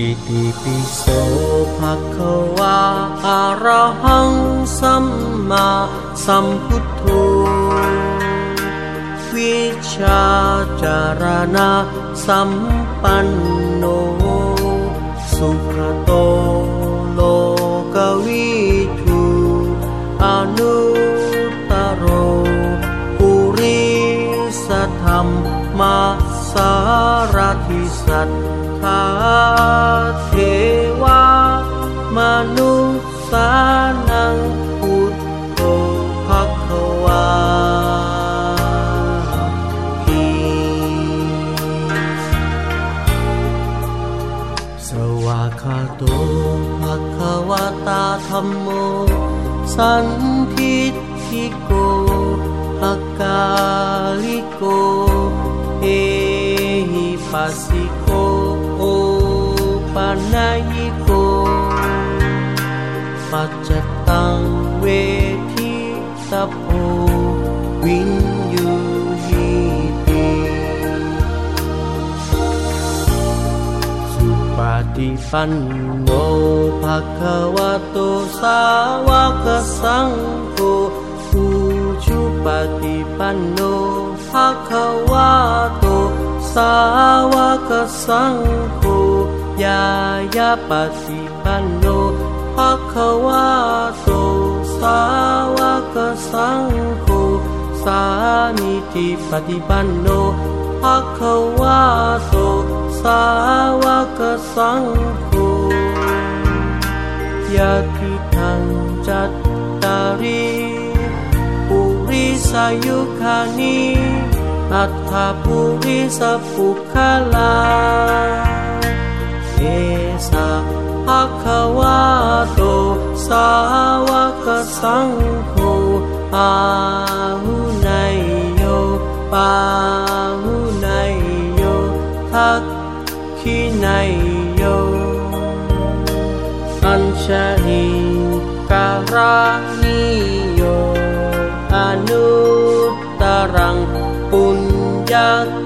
อิติปิโสภะคะวะอะระหังสัมมาสัมพุทโธวิชาจารณะสัมปันโน สุขโตโลกวิทูอนุตตโรปุริสธรรมมาสา รทิสัทธาเทวามนุษย์สานังพุทโธภควาทีสวากาโตภควะตาธัมโม สันทิฏฐิโกอาคาลิโก หิปัสสิโกโอปานายิโกปัจ กสังโฆยายาปัสิปันโนภะคะวะโสสาวกสังโฆสามิติปฏิปันโนภะคะวะโสสาวกสังโฆยะทิทังจัตตาริปุริสายุคานี อัตถาปุริสปุคลาเอสะภะคะวะโต สาวกสังโฆอาหุไนโยปาหุไนโยทักขิไนโย อัญชลิการานิ งปุญญา